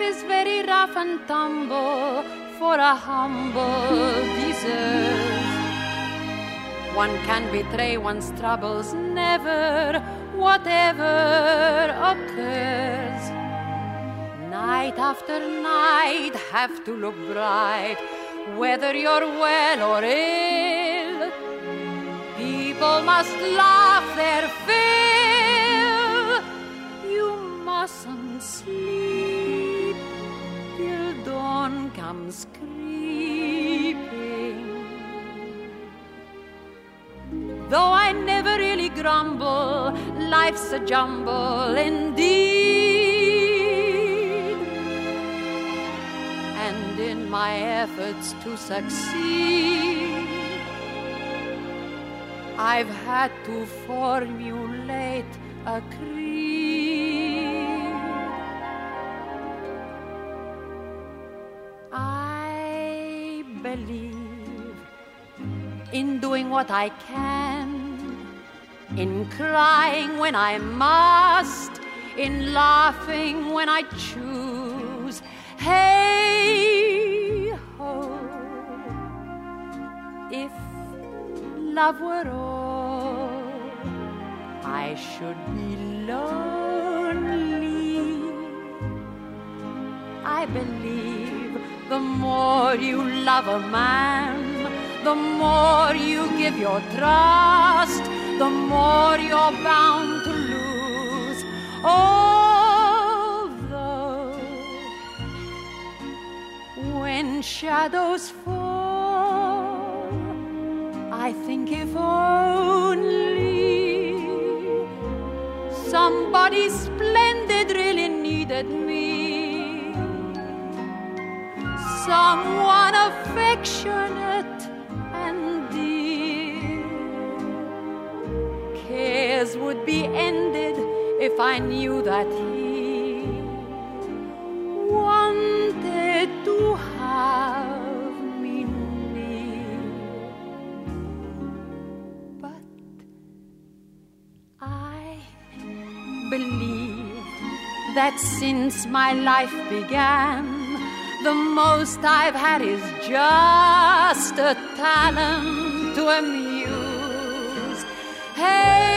is very rough and tumble for a humble diseuse. One can betray one's troubles never, whatever occurs. Night after night have to look bright, whether you're well or ill. People must laugh Though I never really grumble, life's a jumble indeed. And in my efforts to succeed, I've had to formulate a creed. I believe in doing what I can, in crying when I must, in laughing when I choose. Hey ho, if love were all, I should be lonely. I believe the more you love a man, the more you give your trust, the more you're bound to lose. Although, when shadows fall, I think if only somebody splendid really needed me someone affectionate and dear. Be ended if I knew that he wanted to have me near. But I believe that since my life began, the most I've had is just a talent to amuse. Hey!